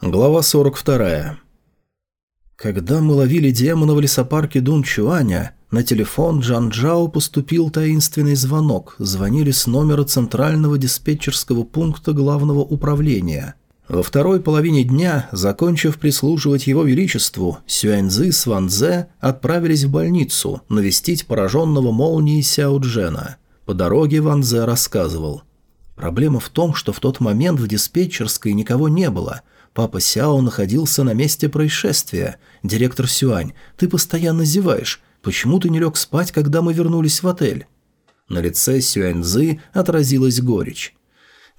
Глава 42. Когда мы ловили демона в лесопарке Дунчуаня, на телефон Джан Джао поступил таинственный звонок. Звонили с номера центрального диспетчерского пункта главного управления. Во второй половине дня, закончив прислуживать его величеству, Сюаньзы с Ван Зе отправились в больницу навестить пораженного молнией Сяо Джена. По дороге Ван Зе рассказывал. Проблема в том, что в тот момент в диспетчерской никого не было – Папа Сяо находился на месте происшествия. «Директор Сюань, ты постоянно зеваешь. Почему ты не лег спать, когда мы вернулись в отель?» На лице Сюаньзы отразилась горечь.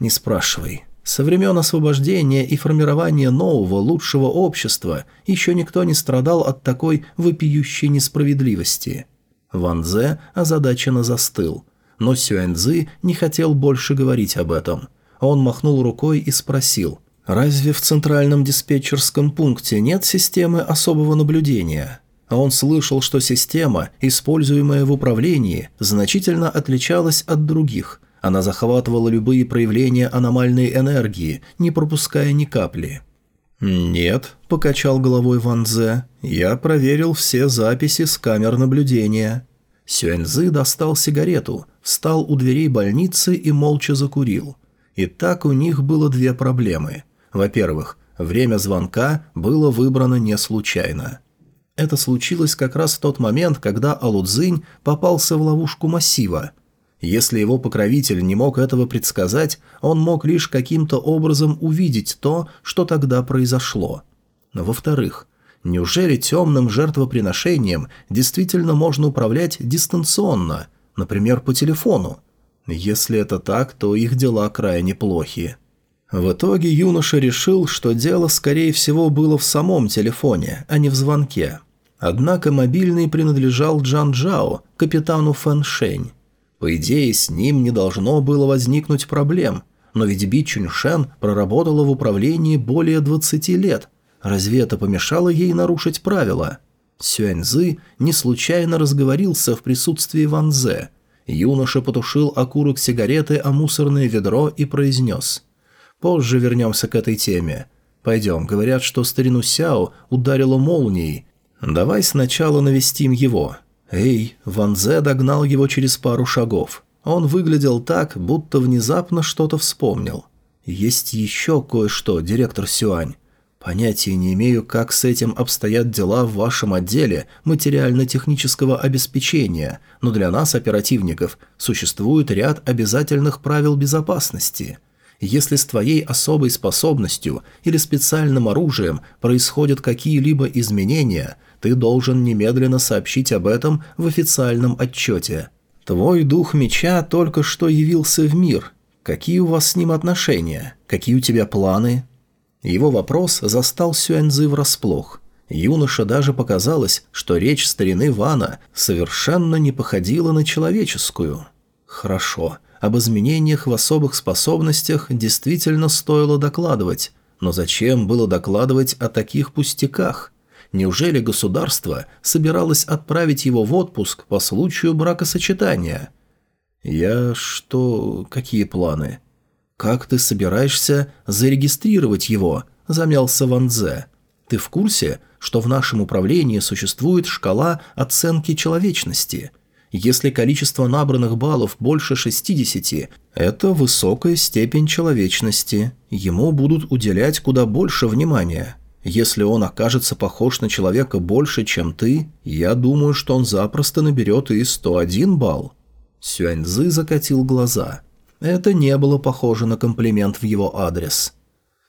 «Не спрашивай. Со времен освобождения и формирования нового, лучшего общества еще никто не страдал от такой вопиющей несправедливости». Ван Зе озадаченно застыл. Но Сюаньзы не хотел больше говорить об этом. Он махнул рукой и спросил – Разве в центральном диспетчерском пункте нет системы особого наблюдения? Он слышал, что система, используемая в управлении, значительно отличалась от других. Она захватывала любые проявления аномальной энергии, не пропуская ни капли. «Нет», – покачал головой Ван Зе. – «я проверил все записи с камер наблюдения». Сюэньзы достал сигарету, встал у дверей больницы и молча закурил. И так у них было две проблемы – во-первых, время звонка было выбрано не случайно. Это случилось как раз в тот момент, когда Алудзинь попался в ловушку массива. Если его покровитель не мог этого предсказать, он мог лишь каким-то образом увидеть то, что тогда произошло. Во-вторых, неужели темным жертвоприношением действительно можно управлять дистанционно, например, по телефону? Если это так, то их дела крайне плохи. В итоге юноша решил, что дело, скорее всего, было в самом телефоне, а не в звонке. Однако мобильный принадлежал Джан Джао, капитану Фэн Шэнь. По идее, с ним не должно было возникнуть проблем, но ведь Би Чунь Чуньшен проработала в управлении более 20 лет. Разве это помешало ей нарушить правила? Сюэньзы не случайно разговорился в присутствии Ван Зе. Юноша потушил окурок сигареты о мусорное ведро и произнес – Позже вернемся к этой теме. Пойдем, говорят, что старину Сяо ударило молнией. Давай сначала навестим его. Эй, Ван Зе догнал его через пару шагов. Он выглядел так, будто внезапно что-то вспомнил. Есть еще кое-что, директор Сюань. Понятия не имею, как с этим обстоят дела в вашем отделе материально-технического обеспечения, но для нас, оперативников, существует ряд обязательных правил безопасности – если с твоей особой способностью или специальным оружием происходят какие-либо изменения, ты должен немедленно сообщить об этом в официальном отчете. Твой дух меча только что явился в мир. Какие у вас с ним отношения? Какие у тебя планы?» Его вопрос застал Сюэнзы врасплох. Юноше даже показалось, что речь старины Вана совершенно не походила на человеческую. «Хорошо. Об изменениях в особых способностях действительно стоило докладывать, но зачем было докладывать о таких пустяках? Неужели государство собиралось отправить его в отпуск по случаю бракосочетания? Я что... какие планы? Как ты собираешься зарегистрировать его? Замялся Ван Дзе. Ты в курсе, что в нашем управлении существует шкала оценки человечности – если количество набранных баллов больше 60, это высокая степень человечности. Ему будут уделять куда больше внимания. Если он окажется похож на человека больше, чем ты, я думаю, что он запросто наберет и 101 балл». Сюаньзы закатил глаза. Это не было похоже на комплимент в его адрес.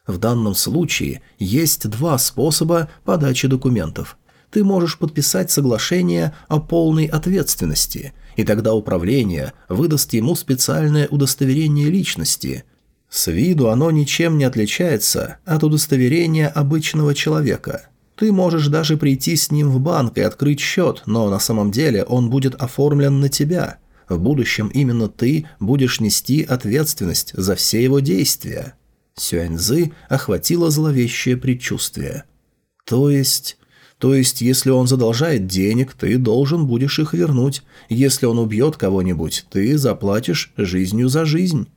В данном случае есть два способа подачи документов – ты можешь подписать соглашение о полной ответственности, и тогда управление выдаст ему специальное удостоверение личности. С виду оно ничем не отличается от удостоверения обычного человека. Ты можешь даже прийти с ним в банк и открыть счет, но на самом деле он будет оформлен на тебя. В будущем именно ты будешь нести ответственность за все его действия. Сюаньзы охватило зловещее предчувствие. То есть то есть, если он задолжает денег, ты должен будешь их вернуть. Если он убьет кого-нибудь, ты заплатишь жизнью за жизнь.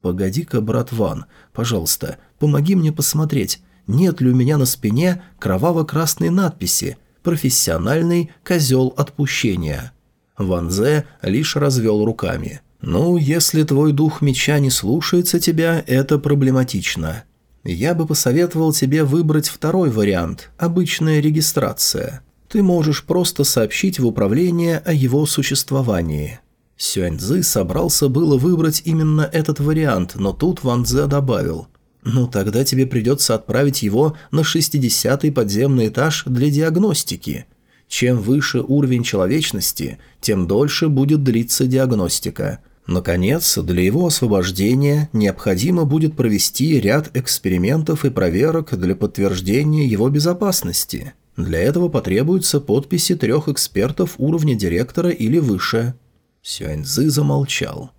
«Погоди-ка, брат Ван, пожалуйста, помоги мне посмотреть, нет ли у меня на спине кроваво-красной надписи «Профессиональный козел отпущения». Ван Зе лишь развел руками. «Ну, если твой дух меча не слушается тебя, это проблематично. Я бы посоветовал тебе выбрать второй вариант – обычная регистрация. Ты можешь просто сообщить в управление о его существовании. Сюаньзы собрался было выбрать именно этот вариант, но тут Ван Цзе добавил. «Ну тогда тебе придется отправить его на 60-й подземный этаж для диагностики. Чем выше уровень человечности, тем дольше будет длиться диагностика. Наконец, для его освобождения необходимо будет провести ряд экспериментов и проверок для подтверждения его безопасности. Для этого потребуются подписи трех экспертов уровня директора или выше. Сюаньзы замолчал.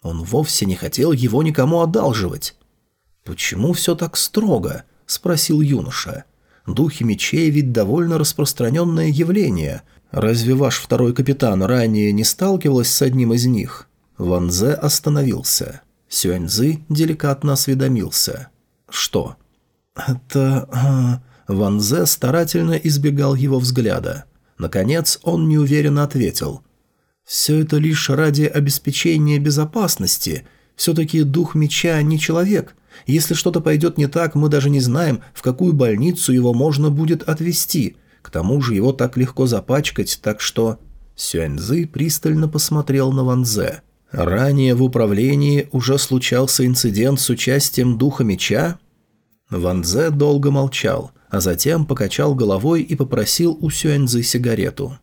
Он вовсе не хотел его никому одалживать. «Почему все так строго?» – спросил юноша. «Духи мечей ведь довольно распространенное явление. Разве ваш второй капитан ранее не сталкивалась с одним из них?» Ван Зе остановился. Сюаньзы деликатно осведомился. «Что?» «Это...» а, Ван Зе старательно избегал его взгляда. Наконец, он неуверенно ответил. «Все это лишь ради обеспечения безопасности. Все-таки дух меча не человек. Если что-то пойдет не так, мы даже не знаем, в какую больницу его можно будет отвезти. К тому же его так легко запачкать, так что...» Сюаньзы пристально посмотрел на Ван Зе. Ранее в управлении уже случался инцидент с участием духа меча? Ван Ванзе долго молчал, а затем покачал головой и попросил у Сюэньзы сигарету.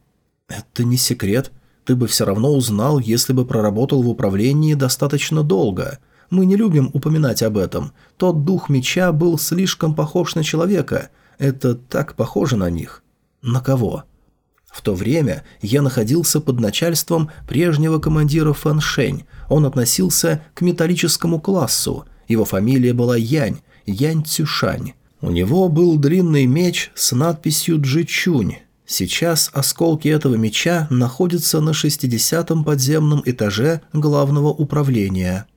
«Это не секрет. Ты бы все равно узнал, если бы проработал в управлении достаточно долго. Мы не любим упоминать об этом. Тот дух меча был слишком похож на человека. Это так похоже на них. На кого?» В то время я находился под начальством прежнего командира Фан Шень. Он относился к металлическому классу. Его фамилия была Янь, Янь Цюшань. У него был длинный меч с надписью «Джичунь». Сейчас осколки этого меча находятся на 60-м подземном этаже главного управления.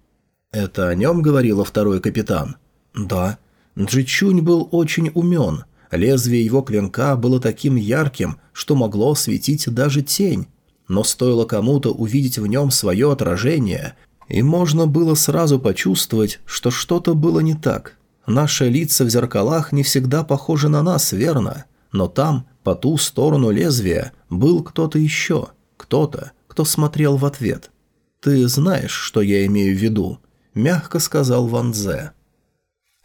«Это о нем говорила второй капитан?» «Да». Джичунь был очень умен – Лезвие его клинка было таким ярким, что могло светить даже тень. Но стоило кому-то увидеть в нем свое отражение, и можно было сразу почувствовать, что что-то было не так. Наши лица в зеркалах не всегда похожи на нас, верно? Но там, по ту сторону лезвия, был кто-то еще, кто-то, кто смотрел в ответ. «Ты знаешь, что я имею в виду», – мягко сказал Ван Дзе.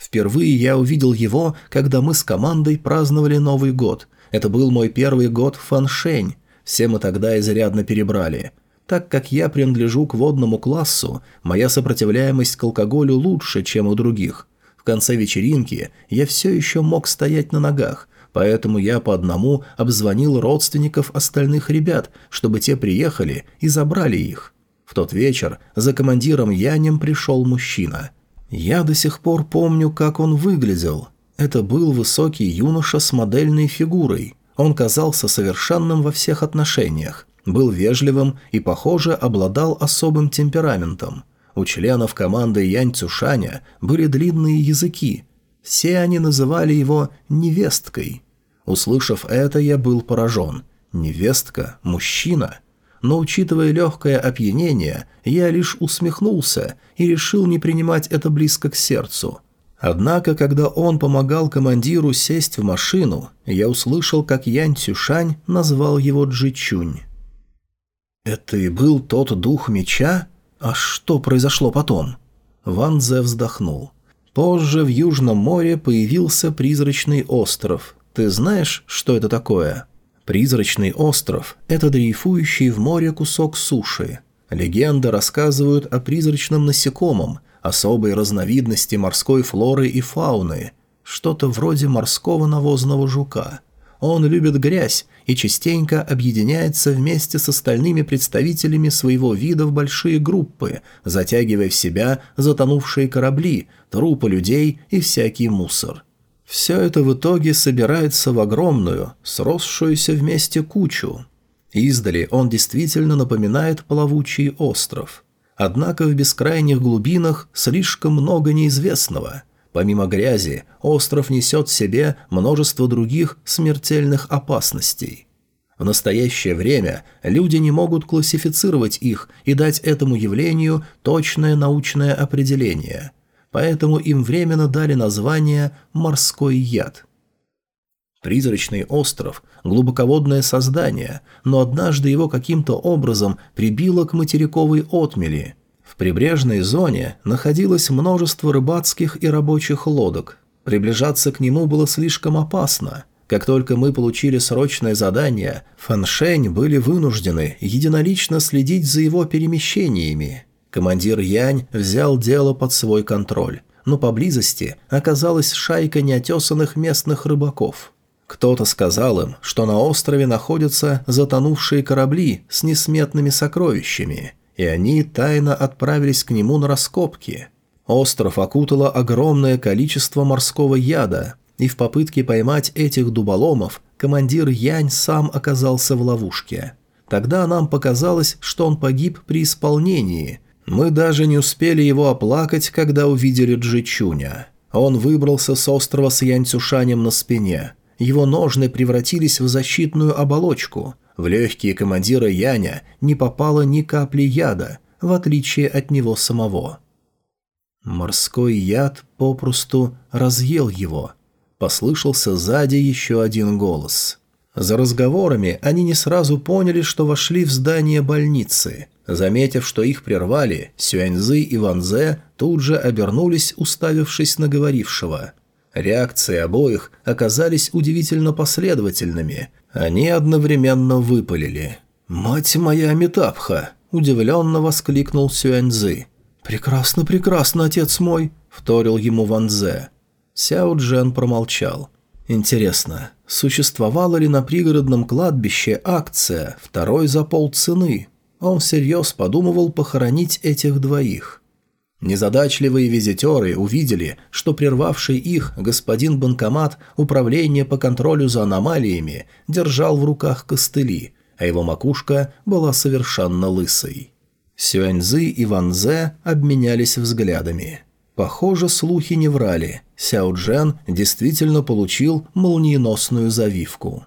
Впервые я увидел его, когда мы с командой праздновали Новый год. Это был мой первый год в Фаншень. Все мы тогда изрядно перебрали. Так как я принадлежу к водному классу, моя сопротивляемость к алкоголю лучше, чем у других. В конце вечеринки я все еще мог стоять на ногах, поэтому я по одному обзвонил родственников остальных ребят, чтобы те приехали и забрали их. В тот вечер за командиром Янем пришел мужчина – я до сих пор помню, как он выглядел. Это был высокий юноша с модельной фигурой. Он казался совершенным во всех отношениях, был вежливым и, похоже, обладал особым темпераментом. У членов команды Янь Цюшаня были длинные языки. Все они называли его «невесткой». Услышав это, я был поражен. «Невестка? Мужчина?» но, учитывая легкое опьянение, я лишь усмехнулся и решил не принимать это близко к сердцу. Однако, когда он помогал командиру сесть в машину, я услышал, как Янь Цюшань назвал его Джичунь. «Это и был тот дух меча? А что произошло потом?» Ван Зе вздохнул. «Позже в Южном море появился призрачный остров. Ты знаешь, что это такое?» Призрачный остров – это дрейфующий в море кусок суши. Легенды рассказывают о призрачном насекомом, особой разновидности морской флоры и фауны, что-то вроде морского навозного жука. Он любит грязь и частенько объединяется вместе с остальными представителями своего вида в большие группы, затягивая в себя затонувшие корабли, трупы людей и всякий мусор. Все это в итоге собирается в огромную, сросшуюся вместе кучу. Издали он действительно напоминает плавучий остров. Однако в бескрайних глубинах слишком много неизвестного. Помимо грязи, остров несет в себе множество других смертельных опасностей. В настоящее время люди не могут классифицировать их и дать этому явлению точное научное определение – поэтому им временно дали название «морской яд». Призрачный остров – глубоководное создание, но однажды его каким-то образом прибило к материковой отмели. В прибрежной зоне находилось множество рыбацких и рабочих лодок. Приближаться к нему было слишком опасно. Как только мы получили срочное задание, Фэншень были вынуждены единолично следить за его перемещениями. Командир Янь взял дело под свой контроль, но поблизости оказалась шайка неотесанных местных рыбаков. Кто-то сказал им, что на острове находятся затонувшие корабли с несметными сокровищами, и они тайно отправились к нему на раскопки. Остров окутало огромное количество морского яда, и в попытке поймать этих дуболомов командир Янь сам оказался в ловушке. Тогда нам показалось, что он погиб при исполнении, мы даже не успели его оплакать, когда увидели Джичуня. Он выбрался с острова с Янцюшанем на спине. Его ножны превратились в защитную оболочку. В легкие командира Яня не попало ни капли яда, в отличие от него самого. Морской яд попросту разъел его. Послышался сзади еще один голос – за разговорами они не сразу поняли, что вошли в здание больницы. Заметив, что их прервали, Сюэньзы и Ванзе тут же обернулись, уставившись на говорившего. Реакции обоих оказались удивительно последовательными. Они одновременно выпалили. «Мать моя Метапха!» – удивленно воскликнул Сюэньзы. «Прекрасно, прекрасно, отец мой!» – вторил ему Ванзе. Сяо Джен промолчал. Интересно, существовала ли на пригородном кладбище акция «Второй за полцены»? Он всерьез подумывал похоронить этих двоих. Незадачливые визитеры увидели, что прервавший их господин банкомат управления по контролю за аномалиями держал в руках костыли, а его макушка была совершенно лысой. Сюаньзы и Ванзе обменялись взглядами. Похоже, слухи не врали. Сяо Джен действительно получил молниеносную завивку.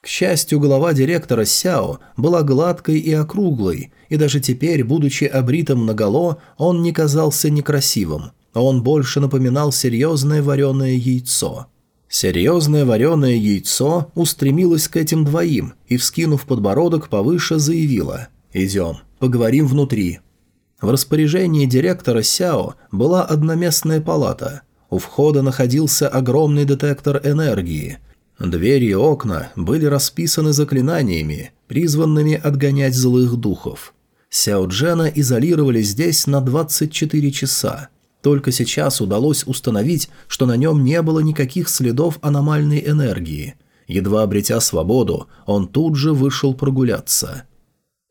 К счастью, голова директора Сяо была гладкой и округлой, и даже теперь, будучи обритым наголо, он не казался некрасивым, а он больше напоминал серьезное вареное яйцо. Серьезное вареное яйцо устремилось к этим двоим и, вскинув подбородок повыше, заявило «Идем, поговорим внутри, в распоряжении директора Сяо была одноместная палата. У входа находился огромный детектор энергии. Двери и окна были расписаны заклинаниями, призванными отгонять злых духов. Сяо Джена изолировали здесь на 24 часа. Только сейчас удалось установить, что на нем не было никаких следов аномальной энергии. Едва обретя свободу, он тут же вышел прогуляться.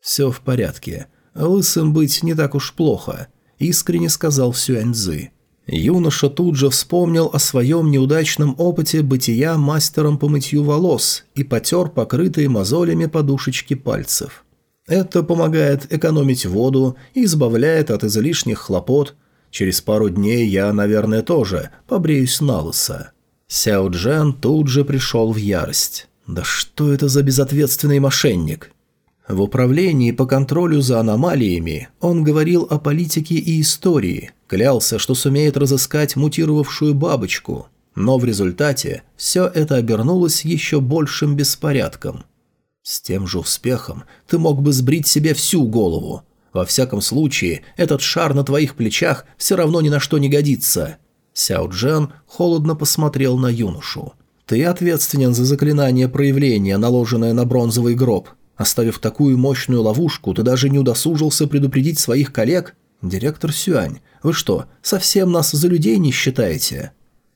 «Все в порядке лысым быть не так уж плохо», – искренне сказал Сюаньзы. Юноша тут же вспомнил о своем неудачном опыте бытия мастером по мытью волос и потер покрытые мозолями подушечки пальцев. Это помогает экономить воду и избавляет от излишних хлопот. Через пару дней я, наверное, тоже побреюсь на лысо. Сяо Джен тут же пришел в ярость. «Да что это за безответственный мошенник?» В управлении по контролю за аномалиями он говорил о политике и истории, клялся, что сумеет разыскать мутировавшую бабочку, но в результате все это обернулось еще большим беспорядком. С тем же успехом ты мог бы сбрить себе всю голову. Во всяком случае, этот шар на твоих плечах все равно ни на что не годится. Сяо Джен холодно посмотрел на юношу. «Ты ответственен за заклинание проявления, наложенное на бронзовый гроб. Оставив такую мощную ловушку, ты даже не удосужился предупредить своих коллег? Директор Сюань, вы что, совсем нас за людей не считаете?»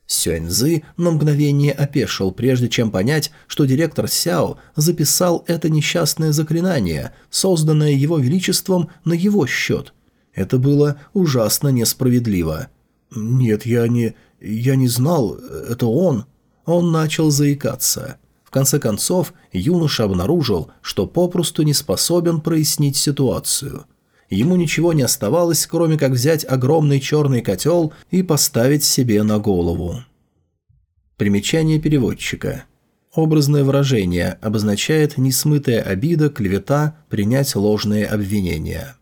Сюань Сюаньзы на мгновение опешил, прежде чем понять, что директор Сяо записал это несчастное заклинание, созданное его величеством на его счет. Это было ужасно несправедливо. «Нет, я не... я не знал, это он». Он начал заикаться. В конце концов, юноша обнаружил, что попросту не способен прояснить ситуацию. Ему ничего не оставалось, кроме как взять огромный черный котел и поставить себе на голову. Примечание переводчика. Образное выражение обозначает несмытая обида, клевета, принять ложные обвинения.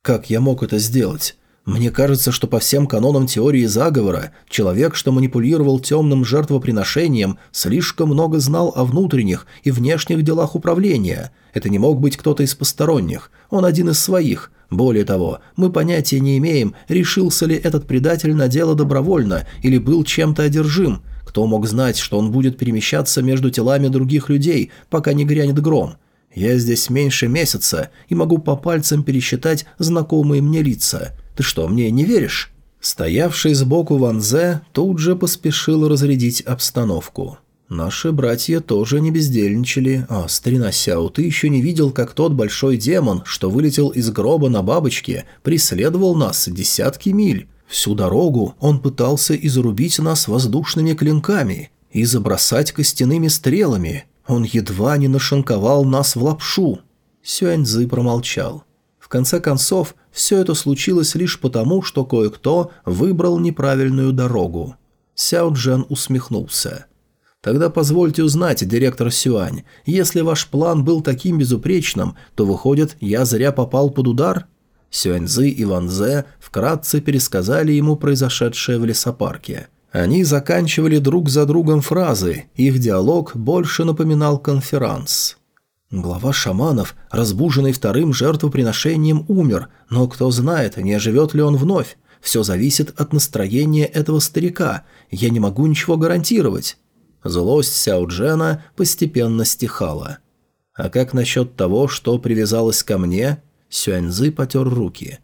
«Как я мог это сделать? Мне кажется, что по всем канонам теории заговора, человек, что манипулировал темным жертвоприношением, слишком много знал о внутренних и внешних делах управления. Это не мог быть кто-то из посторонних, он один из своих. Более того, мы понятия не имеем, решился ли этот предатель на дело добровольно или был чем-то одержим. Кто мог знать, что он будет перемещаться между телами других людей, пока не грянет гром? Я здесь меньше месяца и могу по пальцам пересчитать знакомые мне лица». Ты что, мне не веришь?» Стоявший сбоку Ван Зе тут же поспешил разрядить обстановку. Наши братья тоже не бездельничали. А, старина Сяо, ты еще не видел, как тот большой демон, что вылетел из гроба на бабочке, преследовал нас десятки миль. Всю дорогу он пытался изрубить нас воздушными клинками и забросать костяными стрелами. Он едва не нашинковал нас в лапшу. Сюаньзы промолчал. В конце концов, все это случилось лишь потому, что кое-кто выбрал неправильную дорогу. Сяо Джен усмехнулся. «Тогда позвольте узнать, директор Сюань, если ваш план был таким безупречным, то, выходит, я зря попал под удар?» Сюаньзы и Ванзе вкратце пересказали ему произошедшее в лесопарке. Они заканчивали друг за другом фразы, их диалог больше напоминал конферанс. Глава шаманов, разбуженный вторым жертвоприношением, умер, но кто знает, не оживет ли он вновь. Все зависит от настроения этого старика, я не могу ничего гарантировать. Злость Сяо Джена постепенно стихала. А как насчет того, что привязалось ко мне? Сюаньзы потер руки.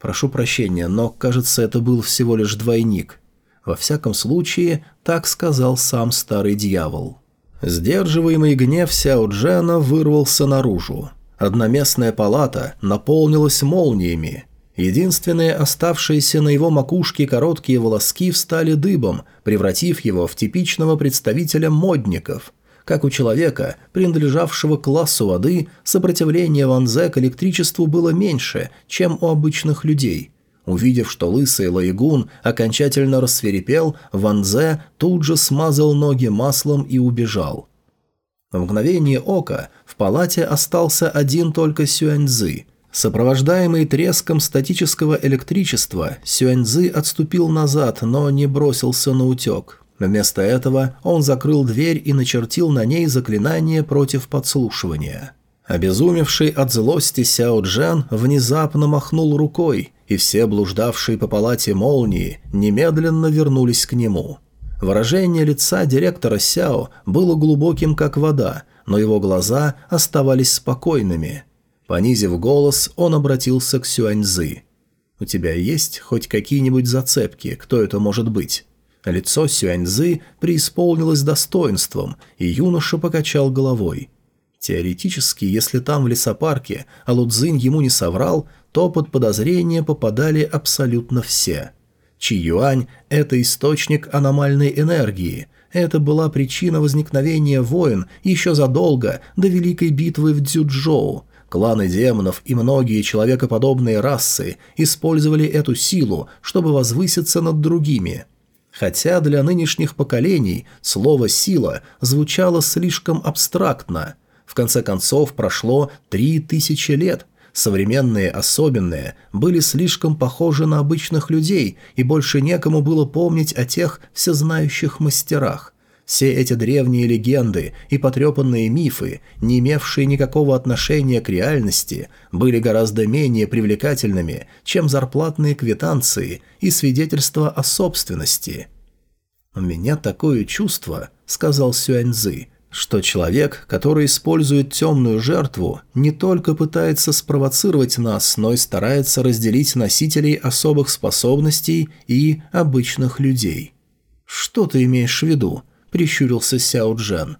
Прошу прощения, но, кажется, это был всего лишь двойник. Во всяком случае, так сказал сам старый дьявол. Сдерживаемый гнев Сяо Джена вырвался наружу. Одноместная палата наполнилась молниями. Единственные оставшиеся на его макушке короткие волоски встали дыбом, превратив его в типичного представителя модников. Как у человека, принадлежавшего классу воды, сопротивление Ванзе к электричеству было меньше, чем у обычных людей – Увидев, что лысый Лаегун окончательно рассверепел, Ван Зе тут же смазал ноги маслом и убежал. В мгновение ока в палате остался один только Сюэньзы, Сопровождаемый треском статического электричества, Сюэньзы отступил назад, но не бросился на утек. Вместо этого он закрыл дверь и начертил на ней заклинание против подслушивания – Обезумевший от злости Сяо Джен внезапно махнул рукой, и все блуждавшие по палате молнии немедленно вернулись к нему. Выражение лица директора Сяо было глубоким, как вода, но его глаза оставались спокойными. Понизив голос, он обратился к Сюаньзы. «У тебя есть хоть какие-нибудь зацепки, кто это может быть?» Лицо Сюаньзы преисполнилось достоинством, и юноша покачал головой – Теоретически, если там в лесопарке Алудзин ему не соврал, то под подозрение попадали абсолютно все. Чи-Юань – это источник аномальной энергии. Это была причина возникновения войн еще задолго до Великой битвы в Дзюджоу. Кланы демонов и многие человекоподобные расы использовали эту силу, чтобы возвыситься над другими – хотя для нынешних поколений слово «сила» звучало слишком абстрактно конце концов прошло три тысячи лет. Современные особенные были слишком похожи на обычных людей, и больше некому было помнить о тех всезнающих мастерах. Все эти древние легенды и потрепанные мифы, не имевшие никакого отношения к реальности, были гораздо менее привлекательными, чем зарплатные квитанции и свидетельства о собственности. «У меня такое чувство», — сказал Сюаньзы, — что человек, который использует темную жертву, не только пытается спровоцировать нас, но и старается разделить носителей особых способностей и обычных людей. «Что ты имеешь в виду?» – прищурился Сяо Джен.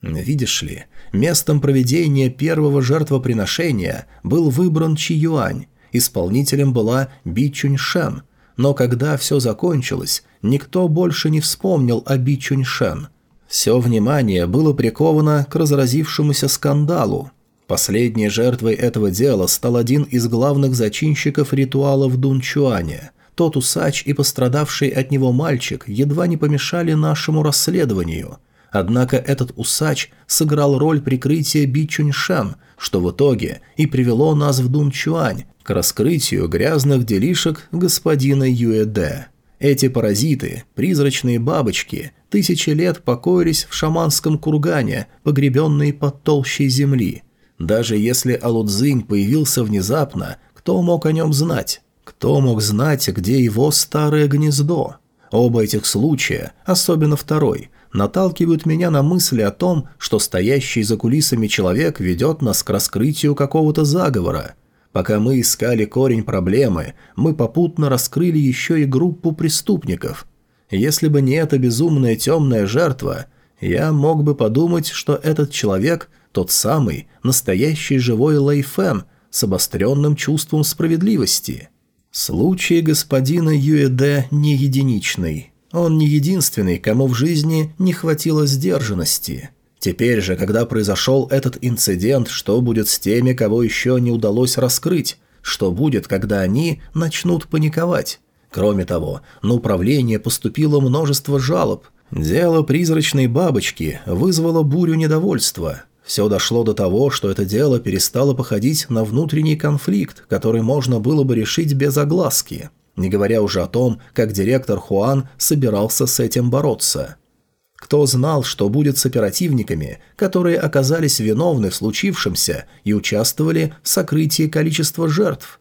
«Видишь ли, местом проведения первого жертвоприношения был выбран Чи Юань, исполнителем была Би Чунь Шен, но когда все закончилось, никто больше не вспомнил о Би Чунь Шен – все внимание было приковано к разразившемуся скандалу. Последней жертвой этого дела стал один из главных зачинщиков ритуала в Дунчуане. Тот усач и пострадавший от него мальчик едва не помешали нашему расследованию. Однако этот усач сыграл роль прикрытия Би Чуньшан, что в итоге и привело нас в Дунчуань к раскрытию грязных делишек господина Юэде. Эти паразиты, призрачные бабочки, тысячи лет покоились в шаманском кургане, погребенные под толщей земли. Даже если Алудзинь появился внезапно, кто мог о нем знать? Кто мог знать, где его старое гнездо? Оба этих случая, особенно второй, наталкивают меня на мысли о том, что стоящий за кулисами человек ведет нас к раскрытию какого-то заговора – Пока мы искали корень проблемы, мы попутно раскрыли еще и группу преступников. Если бы не эта безумная темная жертва, я мог бы подумать, что этот человек – тот самый, настоящий живой Лайфен с обостренным чувством справедливости. Случай господина Юэде не единичный. Он не единственный, кому в жизни не хватило сдержанности – Теперь же, когда произошел этот инцидент, что будет с теми, кого еще не удалось раскрыть? Что будет, когда они начнут паниковать? Кроме того, на управление поступило множество жалоб. Дело призрачной бабочки вызвало бурю недовольства. Все дошло до того, что это дело перестало походить на внутренний конфликт, который можно было бы решить без огласки, не говоря уже о том, как директор Хуан собирался с этим бороться. Кто знал, что будет с оперативниками, которые оказались виновны в случившемся и участвовали в сокрытии количества жертв?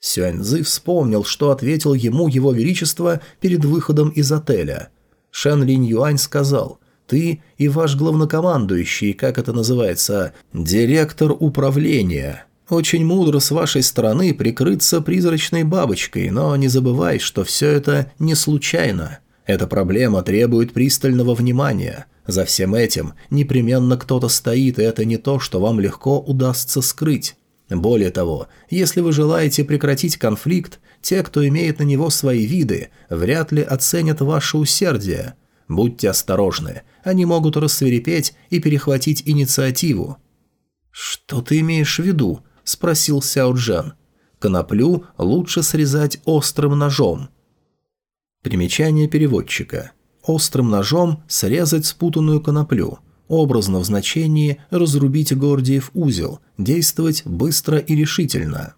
Сюаньзы вспомнил, что ответил ему его величество перед выходом из отеля. Шэн Линь Юань сказал, «Ты и ваш главнокомандующий, как это называется, директор управления». Очень мудро с вашей стороны прикрыться призрачной бабочкой, но не забывай, что все это не случайно. Эта проблема требует пристального внимания. За всем этим непременно кто-то стоит, и это не то, что вам легко удастся скрыть. Более того, если вы желаете прекратить конфликт, те, кто имеет на него свои виды, вряд ли оценят ваше усердие. Будьте осторожны, они могут рассверепеть и перехватить инициативу. «Что ты имеешь в виду?» – спросил Сяо Джан. «Коноплю лучше срезать острым ножом. Примечание переводчика. Острым ножом срезать спутанную коноплю. Образно в значении «разрубить Гордиев узел», действовать быстро и решительно.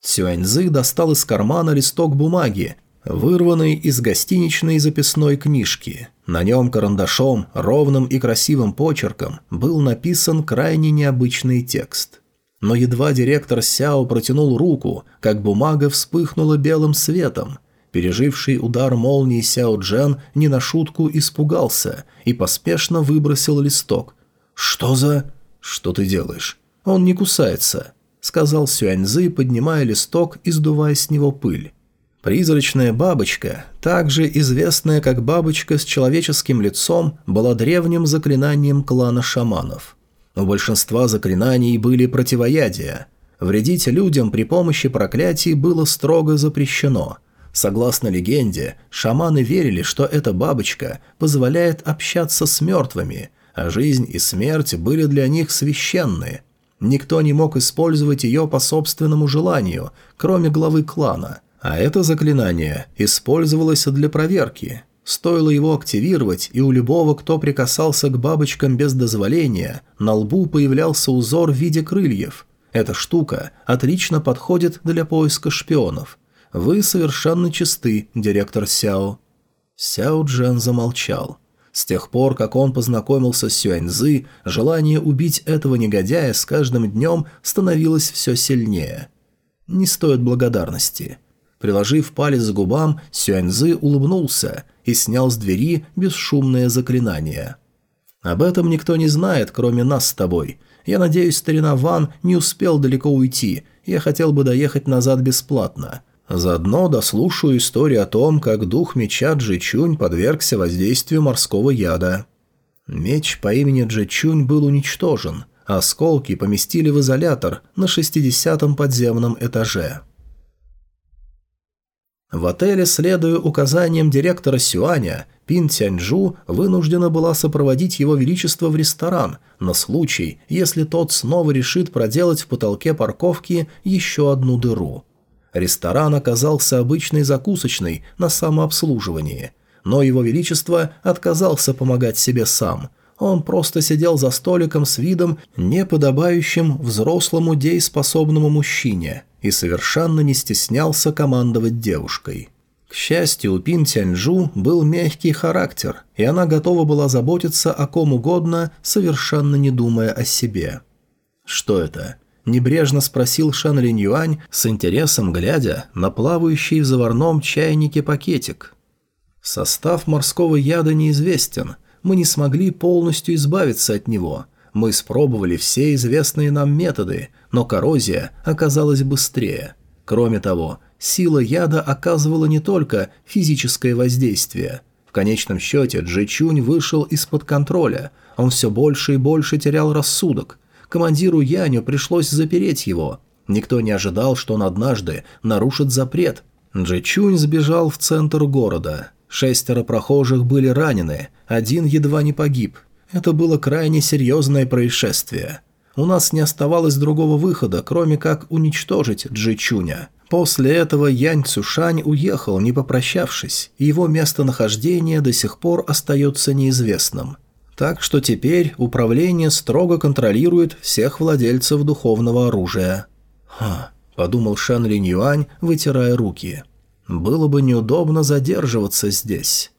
Сюаньзы достал из кармана листок бумаги, вырванный из гостиничной записной книжки. На нем карандашом, ровным и красивым почерком был написан крайне необычный текст. Но едва директор Сяо протянул руку, как бумага вспыхнула белым светом – Переживший удар молнии Сяо Джен не на шутку испугался и поспешно выбросил листок. «Что за...» «Что ты делаешь?» «Он не кусается», — сказал Сюаньзы, поднимая листок и сдувая с него пыль. Призрачная бабочка, также известная как бабочка с человеческим лицом, была древним заклинанием клана шаманов. У большинства заклинаний были противоядия. Вредить людям при помощи проклятий было строго запрещено — Согласно легенде, шаманы верили, что эта бабочка позволяет общаться с мертвыми, а жизнь и смерть были для них священны. Никто не мог использовать ее по собственному желанию, кроме главы клана, а это заклинание использовалось для проверки. Стоило его активировать, и у любого, кто прикасался к бабочкам без дозволения, на лбу появлялся узор в виде крыльев. Эта штука отлично подходит для поиска шпионов, вы совершенно чисты, директор Сяо». Сяо Джен замолчал. С тех пор, как он познакомился с Сюаньзы, желание убить этого негодяя с каждым днем становилось все сильнее. Не стоит благодарности. Приложив палец к губам, Сюаньзы улыбнулся и снял с двери бесшумное заклинание. «Об этом никто не знает, кроме нас с тобой. Я надеюсь, старина Ван не успел далеко уйти, я хотел бы доехать назад бесплатно. Заодно дослушаю историю о том, как дух меча Джичунь подвергся воздействию морского яда. Меч по имени Джичунь был уничтожен, осколки поместили в изолятор на 60-м подземном этаже. В отеле, следуя указаниям директора Сюаня, Пин Тяньжу вынуждена была сопроводить его величество в ресторан на случай, если тот снова решит проделать в потолке парковки еще одну дыру – Ресторан оказался обычной закусочной на самообслуживании, но его величество отказался помогать себе сам. Он просто сидел за столиком с видом, неподобающим взрослому дееспособному мужчине, и совершенно не стеснялся командовать девушкой. К счастью, у Пин Тяньжу был мягкий характер, и она готова была заботиться о ком угодно, совершенно не думая о себе. Что это? – небрежно спросил Шан Линь Юань, с интересом глядя на плавающий в заварном чайнике пакетик. «Состав морского яда неизвестен. Мы не смогли полностью избавиться от него. Мы испробовали все известные нам методы, но коррозия оказалась быстрее. Кроме того, сила яда оказывала не только физическое воздействие. В конечном счете Джичунь вышел из-под контроля. Он все больше и больше терял рассудок командиру Яню пришлось запереть его. Никто не ожидал, что он однажды нарушит запрет. Джичунь сбежал в центр города. Шестеро прохожих были ранены, один едва не погиб. Это было крайне серьезное происшествие. У нас не оставалось другого выхода, кроме как уничтожить Джичуня. После этого Янь Цюшань уехал, не попрощавшись, и его местонахождение до сих пор остается неизвестным. Так что теперь управление строго контролирует всех владельцев духовного оружия. «Ха», – подумал Шан Линь Юань, вытирая руки. «Было бы неудобно задерживаться здесь».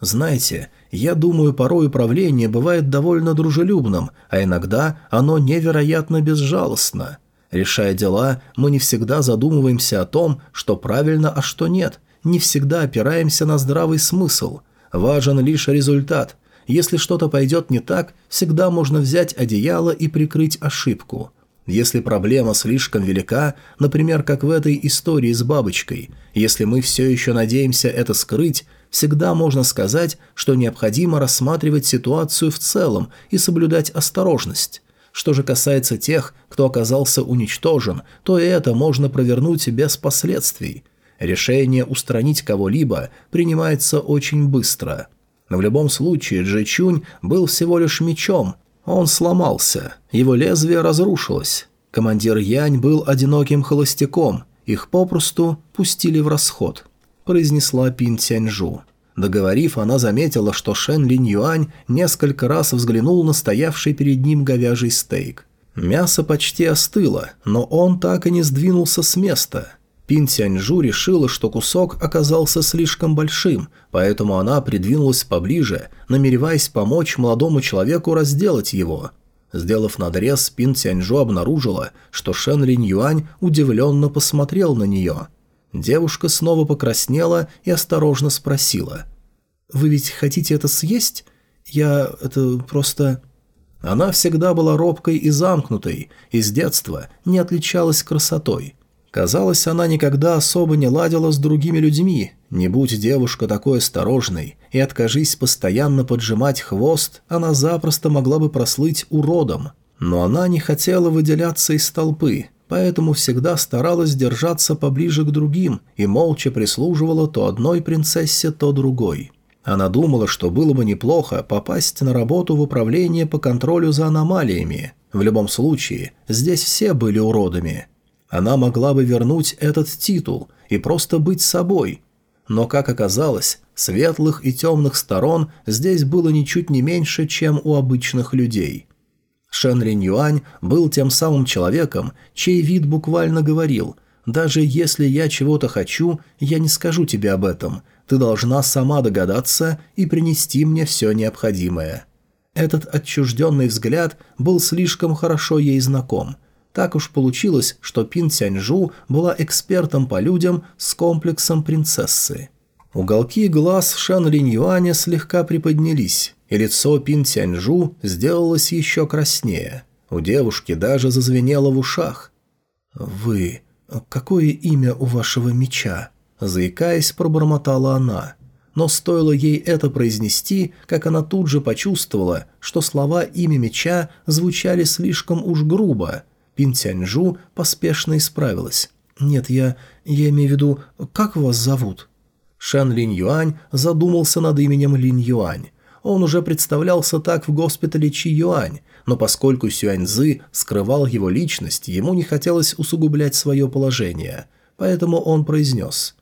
Знаете, я думаю, порой управление бывает довольно дружелюбным, а иногда оно невероятно безжалостно. Решая дела, мы не всегда задумываемся о том, что правильно, а что нет, не всегда опираемся на здравый смысл. Важен лишь результат, если что-то пойдет не так, всегда можно взять одеяло и прикрыть ошибку. Если проблема слишком велика, например, как в этой истории с бабочкой, если мы все еще надеемся это скрыть, всегда можно сказать, что необходимо рассматривать ситуацию в целом и соблюдать осторожность. Что же касается тех, кто оказался уничтожен, то и это можно провернуть без последствий. Решение устранить кого-либо принимается очень быстро – но в любом случае Джичунь был всего лишь мечом. Он сломался, его лезвие разрушилось. Командир Янь был одиноким холостяком, их попросту пустили в расход», – произнесла Пин Тяньжу. Договорив, она заметила, что Шен Линь Юань несколько раз взглянул на стоявший перед ним говяжий стейк. Мясо почти остыло, но он так и не сдвинулся с места – Пин Тяньжу решила, что кусок оказался слишком большим, поэтому она придвинулась поближе, намереваясь помочь молодому человеку разделать его. Сделав надрез, Пин Тяньжу обнаружила, что Шен Линь Юань удивленно посмотрел на нее. Девушка снова покраснела и осторожно спросила. «Вы ведь хотите это съесть? Я... это просто...» Она всегда была робкой и замкнутой, и с детства не отличалась красотой – Казалось, она никогда особо не ладила с другими людьми. Не будь девушка такой осторожной и откажись постоянно поджимать хвост, она запросто могла бы прослыть уродом. Но она не хотела выделяться из толпы, поэтому всегда старалась держаться поближе к другим и молча прислуживала то одной принцессе, то другой. Она думала, что было бы неплохо попасть на работу в управление по контролю за аномалиями. В любом случае, здесь все были уродами – она могла бы вернуть этот титул и просто быть собой. Но, как оказалось, светлых и темных сторон здесь было ничуть не меньше, чем у обычных людей. Шен Линь Юань был тем самым человеком, чей вид буквально говорил «Даже если я чего-то хочу, я не скажу тебе об этом. Ты должна сама догадаться и принести мне все необходимое». Этот отчужденный взгляд был слишком хорошо ей знаком – так уж получилось, что Пин Тяньжу была экспертом по людям с комплексом принцессы. Уголки глаз Шан Линьюаня слегка приподнялись, и лицо Пин Тяньжу сделалось еще краснее. У девушки даже зазвенело в ушах. «Вы... Какое имя у вашего меча?» Заикаясь, пробормотала она. Но стоило ей это произнести, как она тут же почувствовала, что слова имя меча звучали слишком уж грубо – Пинтяньжу поспешно исправилась. «Нет, я... я имею в виду, как вас зовут?» Шан Линь Юань задумался над именем Линь Юань. Он уже представлялся так в госпитале Чи Юань, но поскольку Сюань Зы скрывал его личность, ему не хотелось усугублять свое положение, поэтому он произнес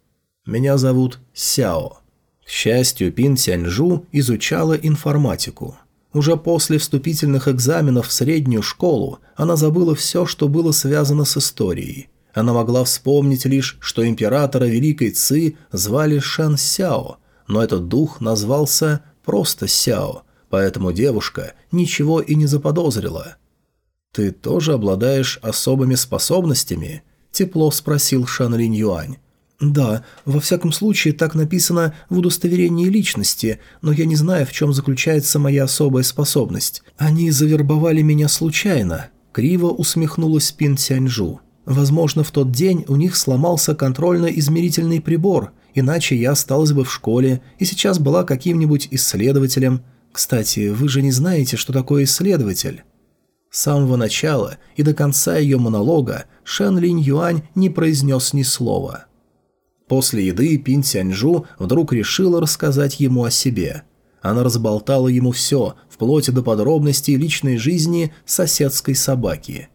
«Меня зовут Сяо». К счастью, Пин Сяньжу изучала информатику – уже после вступительных экзаменов в среднюю школу она забыла все, что было связано с историей. Она могла вспомнить лишь, что императора Великой Ци звали Шэн Сяо, но этот дух назвался просто Сяо, поэтому девушка ничего и не заподозрила. «Ты тоже обладаешь особыми способностями?» – тепло спросил Шан Линь Юань. Да, во всяком случае так написано в удостоверении личности, но я не знаю, в чем заключается моя особая способность. Они завербовали меня случайно. Криво усмехнулась Пин Тяньжу. Возможно, в тот день у них сломался контрольно-измерительный прибор, иначе я осталась бы в школе и сейчас была каким-нибудь исследователем. Кстати, вы же не знаете, что такое исследователь? С самого начала и до конца ее монолога Шэн Линь Юань не произнес ни слова – После еды Пин Сяньжу вдруг решила рассказать ему о себе. Она разболтала ему все, вплоть до подробностей личной жизни соседской собаки.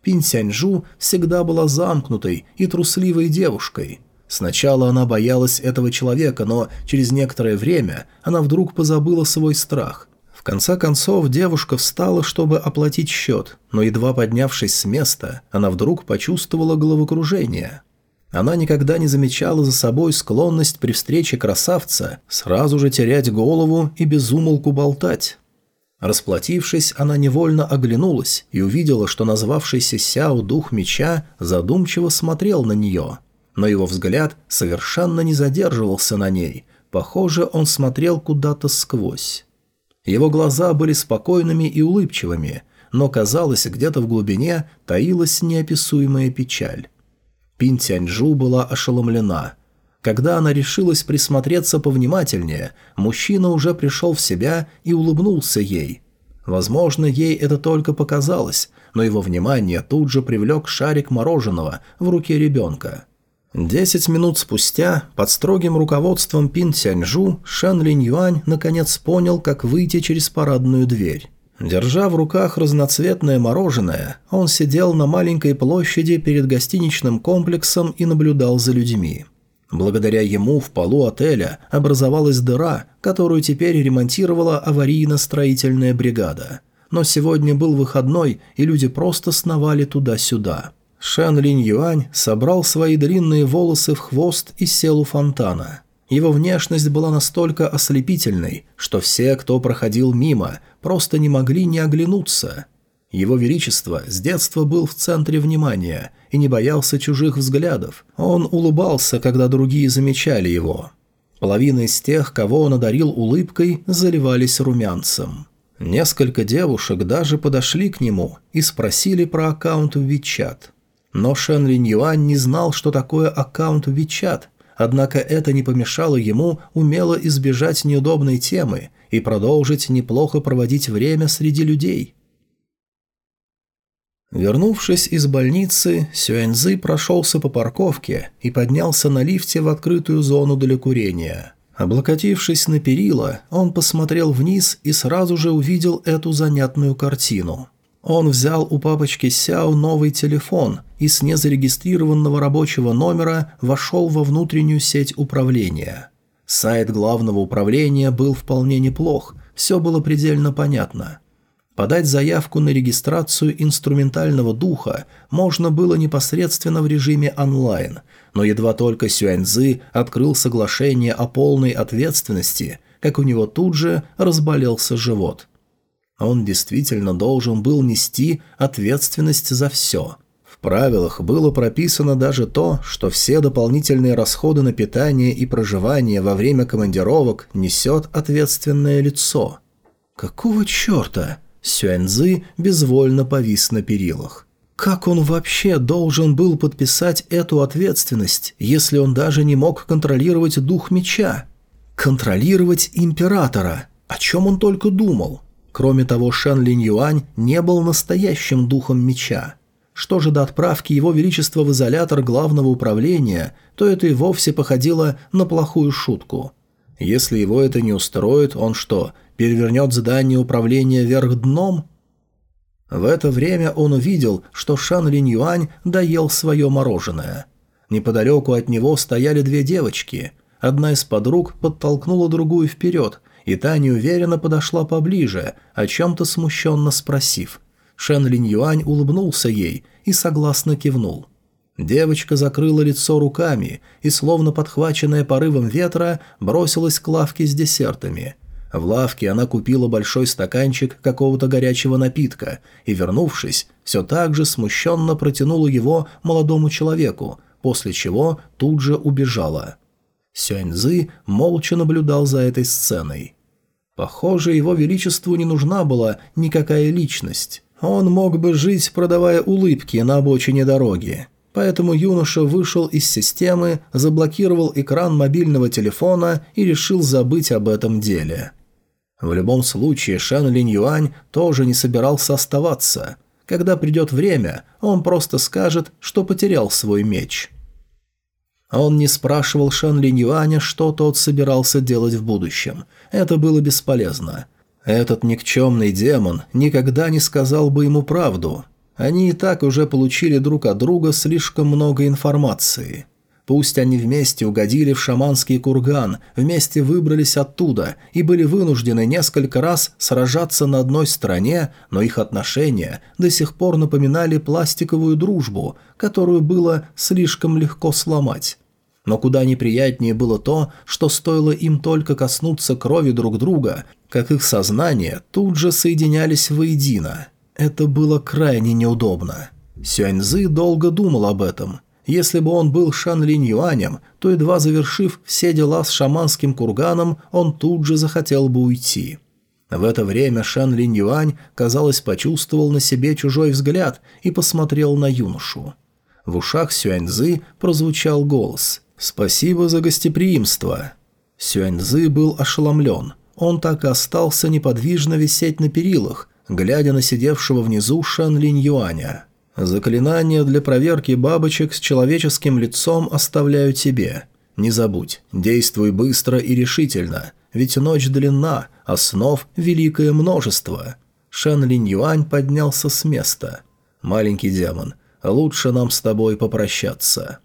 Пин Сяньжу всегда была замкнутой и трусливой девушкой. Сначала она боялась этого человека, но через некоторое время она вдруг позабыла свой страх – в конце концов, девушка встала, чтобы оплатить счет, но едва поднявшись с места, она вдруг почувствовала головокружение. Она никогда не замечала за собой склонность при встрече красавца сразу же терять голову и безумолку болтать. Расплатившись, она невольно оглянулась и увидела, что назвавшийся Сяо Дух Меча задумчиво смотрел на нее. Но его взгляд совершенно не задерживался на ней. Похоже, он смотрел куда-то сквозь. Его глаза были спокойными и улыбчивыми, но, казалось, где-то в глубине таилась неописуемая печаль. Пин Тяньжу была ошеломлена. Когда она решилась присмотреться повнимательнее, мужчина уже пришел в себя и улыбнулся ей. Возможно, ей это только показалось, но его внимание тут же привлек шарик мороженого в руке ребенка. Десять минут спустя, под строгим руководством Пин Тяньжу, Шэн Линь Юань наконец понял, как выйти через парадную дверь. Держа в руках разноцветное мороженое, он сидел на маленькой площади перед гостиничным комплексом и наблюдал за людьми. Благодаря ему в полу отеля образовалась дыра, которую теперь ремонтировала аварийно-строительная бригада. Но сегодня был выходной, и люди просто сновали туда-сюда. Шэн Линь Юань собрал свои длинные волосы в хвост и сел у фонтана – его внешность была настолько ослепительной, что все, кто проходил мимо, просто не могли не оглянуться. Его Величество с детства был в центре внимания и не боялся чужих взглядов. Он улыбался, когда другие замечали его. Половина из тех, кого он одарил улыбкой, заливались румянцем. Несколько девушек даже подошли к нему и спросили про аккаунт в Вичат. Но Шен Линь Юань не знал, что такое аккаунт в Вичат, однако это не помешало ему умело избежать неудобной темы и продолжить неплохо проводить время среди людей. Вернувшись из больницы, Сюэньзы прошелся по парковке и поднялся на лифте в открытую зону для курения. Облокотившись на перила, он посмотрел вниз и сразу же увидел эту занятную картину. Он взял у папочки Сяо новый телефон и с незарегистрированного рабочего номера вошел во внутреннюю сеть управления – Сайт главного управления был вполне неплох, все было предельно понятно. Подать заявку на регистрацию инструментального духа можно было непосредственно в режиме онлайн, но едва только Сюаньзы открыл соглашение о полной ответственности, как у него тут же разболелся живот. Он действительно должен был нести ответственность за все – правилах было прописано даже то, что все дополнительные расходы на питание и проживание во время командировок несет ответственное лицо. «Какого черта?» Сюэнзы безвольно повис на перилах. Как он вообще должен был подписать эту ответственность, если он даже не мог контролировать дух меча? Контролировать императора? О чем он только думал? Кроме того, Шэн Линь Юань не был настоящим духом меча. Что же до отправки его величества в изолятор главного управления, то это и вовсе походило на плохую шутку. Если его это не устроит, он что, перевернет здание управления вверх дном? В это время он увидел, что Шан Линь Юань доел свое мороженое. Неподалеку от него стояли две девочки. Одна из подруг подтолкнула другую вперед, и та неуверенно подошла поближе, о чем-то смущенно спросив – Шен Линь Юань улыбнулся ей и согласно кивнул. Девочка закрыла лицо руками и, словно подхваченная порывом ветра, бросилась к лавке с десертами. В лавке она купила большой стаканчик какого-то горячего напитка и, вернувшись, все так же смущенно протянула его молодому человеку, после чего тут же убежала. Сюаньзы молча наблюдал за этой сценой. Похоже, его величеству не нужна была никакая личность. Он мог бы жить, продавая улыбки на обочине дороги. Поэтому юноша вышел из системы, заблокировал экран мобильного телефона и решил забыть об этом деле. В любом случае, Шэн Линь Юань тоже не собирался оставаться. Когда придет время, он просто скажет, что потерял свой меч. Он не спрашивал Шэн Линь Юаня, что тот собирался делать в будущем. Это было бесполезно. Этот никчемный демон никогда не сказал бы ему правду. Они и так уже получили друг от друга слишком много информации. Пусть они вместе угодили в шаманский курган, вместе выбрались оттуда и были вынуждены несколько раз сражаться на одной стороне, но их отношения до сих пор напоминали пластиковую дружбу, которую было слишком легко сломать. Но куда неприятнее было то, что стоило им только коснуться крови друг друга, как их сознания тут же соединялись воедино. Это было крайне неудобно. Сюаньзы долго думал об этом. Если бы он был Шан Линь Юанем, то, едва завершив все дела с шаманским курганом, он тут же захотел бы уйти. В это время Шан Линь Юань, казалось, почувствовал на себе чужой взгляд и посмотрел на юношу. В ушах Сюаньзы прозвучал голос – «Спасибо за гостеприимство». Сюэньзы был ошеломлен. Он так и остался неподвижно висеть на перилах, глядя на сидевшего внизу Шан Линь Юаня. «Заклинание для проверки бабочек с человеческим лицом оставляю тебе. Не забудь, действуй быстро и решительно, ведь ночь длинна, а снов великое множество». Шан Линь Юань поднялся с места. «Маленький демон, лучше нам с тобой попрощаться».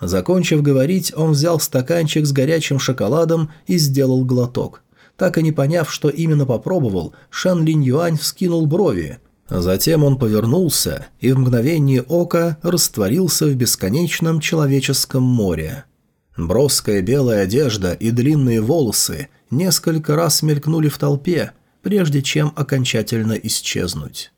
Закончив говорить, он взял стаканчик с горячим шоколадом и сделал глоток. Так и не поняв, что именно попробовал, Шан Линь Юань вскинул брови. Затем он повернулся и в мгновение ока растворился в бесконечном человеческом море. Броская белая одежда и длинные волосы несколько раз мелькнули в толпе, прежде чем окончательно исчезнуть.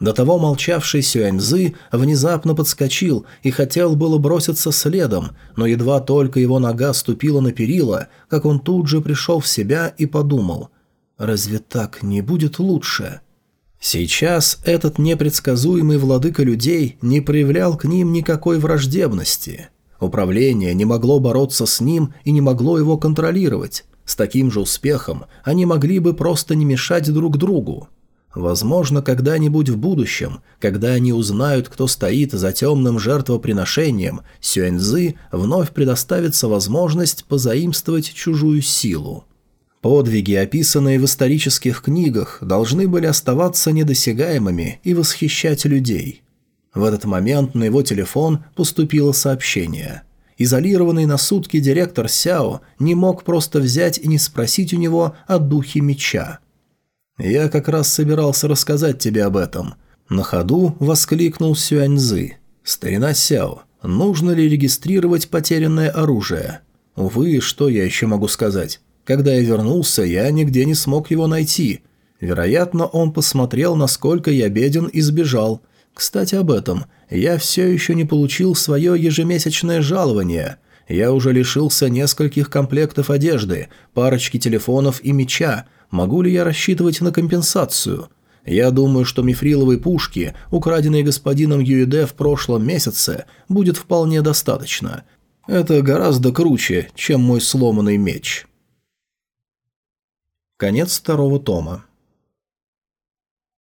До того молчавший Сюаньзы внезапно подскочил и хотел было броситься следом, но едва только его нога ступила на перила, как он тут же пришел в себя и подумал «Разве так не будет лучше?» Сейчас этот непредсказуемый владыка людей не проявлял к ним никакой враждебности. Управление не могло бороться с ним и не могло его контролировать. С таким же успехом они могли бы просто не мешать друг другу. Возможно, когда-нибудь в будущем, когда они узнают, кто стоит за темным жертвоприношением, Сюэньзы вновь предоставится возможность позаимствовать чужую силу. Подвиги, описанные в исторических книгах, должны были оставаться недосягаемыми и восхищать людей. В этот момент на его телефон поступило сообщение. Изолированный на сутки директор Сяо не мог просто взять и не спросить у него о духе меча – я как раз собирался рассказать тебе об этом. На ходу воскликнул Сюаньзы. Старина Сяо, нужно ли регистрировать потерянное оружие? Увы, что я еще могу сказать? Когда я вернулся, я нигде не смог его найти. Вероятно, он посмотрел, насколько я беден и сбежал. Кстати, об этом. Я все еще не получил свое ежемесячное жалование. Я уже лишился нескольких комплектов одежды, парочки телефонов и меча, могу ли я рассчитывать на компенсацию? Я думаю, что мифриловые пушки, украденные господином Юиде в прошлом месяце, будет вполне достаточно. Это гораздо круче, чем мой сломанный меч. Конец второго тома.